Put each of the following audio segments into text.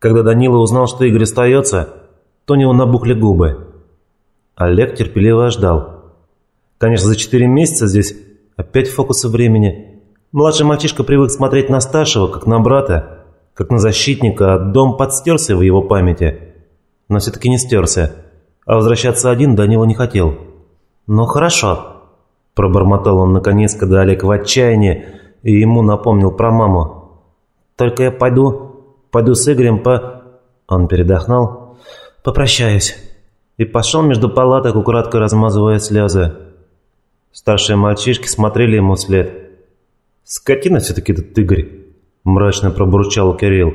Когда Данила узнал, что Игорь остается, то у него набухли губы. Олег терпеливо ждал. Конечно, за четыре месяца здесь опять фокусы времени. Младший мальчишка привык смотреть на старшего, как на брата, как на защитника, а дом подстерся в его памяти. Но все-таки не стерся. А возвращаться один Данила не хотел. «Ну хорошо», – пробормотал он наконец, когда Олег в отчаянии и ему напомнил про маму. «Только я пойду, пойду с Игорем по...» Он передохнул. «Попрощаюсь». И пошел между палаток, украдкой размазывая слезы. Старшие мальчишки смотрели ему вслед. «Скотина все-таки этот Игорь», – мрачно пробурчал Кирилл.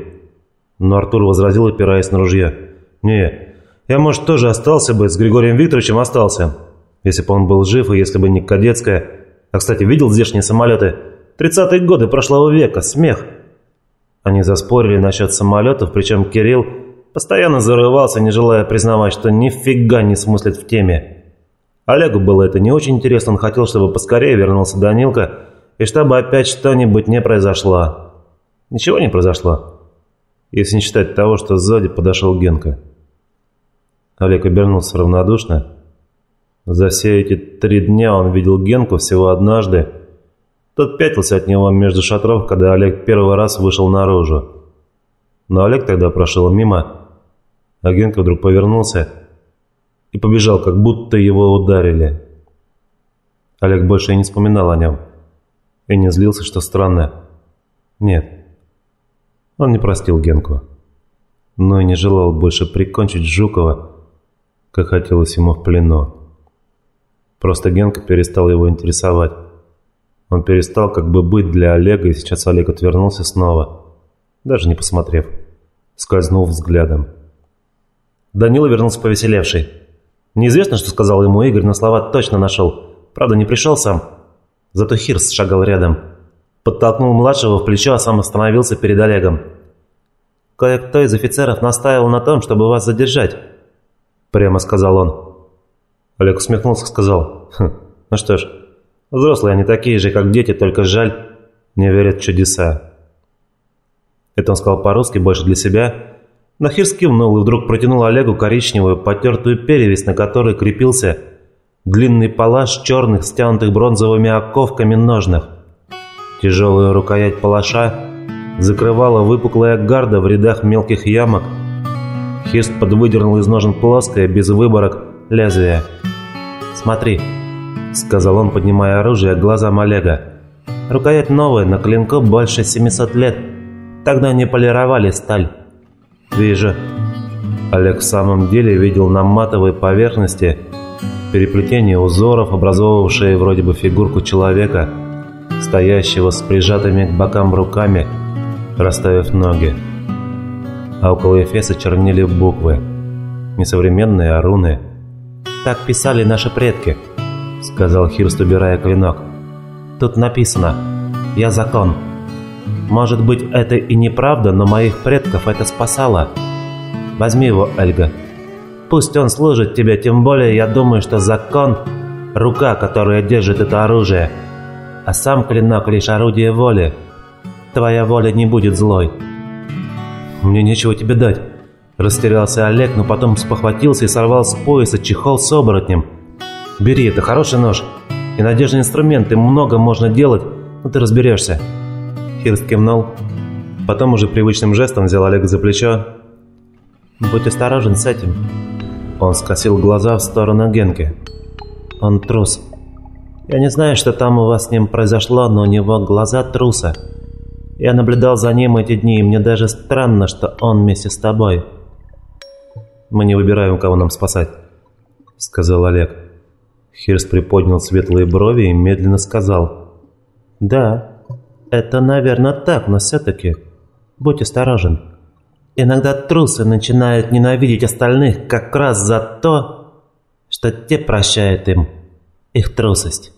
Но Артур возразил, опираясь на ружье. «Не, я, может, тоже остался бы, с Григорием Викторовичем остался, если бы он был жив и если бы не Кадетская. А, кстати, видел здешние самолеты? Тридцатые годы прошлого века, смех!» Они заспорили насчет самолетов, причем Кирилл постоянно зарывался, не желая признавать, что нифига не смыслит в теме. Олегу было это не очень интересно, он хотел, чтобы поскорее вернулся Данилка, и чтобы опять что-нибудь не произошло. Ничего не произошло, если не считать того, что сзади подошел Генка. Олег обернулся равнодушно. За все эти три дня он видел Генку всего однажды. Тот пятился от него между шатров, когда Олег первый раз вышел наружу. Но Олег тогда прошел мимо, а Генка вдруг повернулся и побежал, как будто его ударили. Олег больше и не вспоминал о нем. И не злился, что странно. Нет, он не простил Генку. Но и не желал больше прикончить Жукова, как хотелось ему в плену. Просто Генка перестал его интересовать. Он перестал как бы быть для Олега, и сейчас Олег отвернулся снова, даже не посмотрев, скользнув взглядом. Данила вернулся повеселевший. Неизвестно, что сказал ему Игорь, но слова точно нашел. Правда, не пришел сам. Зато Хирс шагал рядом. Подтолкнул младшего в плечо, а сам остановился перед Олегом. «Кое-кто из офицеров настаивал на том, чтобы вас задержать», прямо сказал он. Олег усмехнулся и сказал, хм, ну что ж, взрослые они такие же, как дети, только жаль, не верят в чудеса. Это он сказал по-русски, больше для себя. Нахир скивнул и вдруг протянул Олегу коричневую потертую перевесь, на которой крепился длинный палаш черных, стянутых бронзовыми оковками ножных. Тяжелую рукоять палаша закрывала выпуклая гарда в рядах мелких ямок, Хист подвыдернул из ножен плоское, без выборок, лезвие. «Смотри», — сказал он, поднимая оружие к глазам Олега. «Рукоять новая, на клинку больше 700 лет. Тогда не полировали сталь». «Вижу». Олег в самом деле видел на матовой поверхности переплетение узоров, образовавшие вроде бы фигурку человека, стоящего с прижатыми к бокам руками, расставив ноги а около Эфеса чернели буквы. Несовременные, а руны. «Так писали наши предки», — сказал Хирст, убирая клинок. «Тут написано «Я закон». Может быть, это и неправда, но моих предков это спасало. Возьми его, Эльга. Пусть он служит тебе, тем более я думаю, что закон — рука, которая держит это оружие, а сам клинок — лишь орудие воли. Твоя воля не будет злой». «Мне нечего тебе дать». Растерялся Олег, но потом спохватился и сорвал с пояса чехол с оборотнем. «Бери, это хороший нож и надежный инструмент, и много можно делать, но ты разберешься». Хирст кивнул. Потом уже привычным жестом взял Олега за плечо. «Будь осторожен с этим». Он скосил глаза в сторону Генки. «Он трус. Я не знаю, что там у вас с ним произошло, но у него глаза труса». Я наблюдал за ним эти дни, и мне даже странно, что он вместе с тобой. Мы не выбираем, кого нам спасать, сказал Олег. Хирст приподнял светлые брови и медленно сказал. Да, это, наверное, так, но все-таки будь осторожен. Иногда трусы начинают ненавидеть остальных как раз за то, что те прощают им их трусость.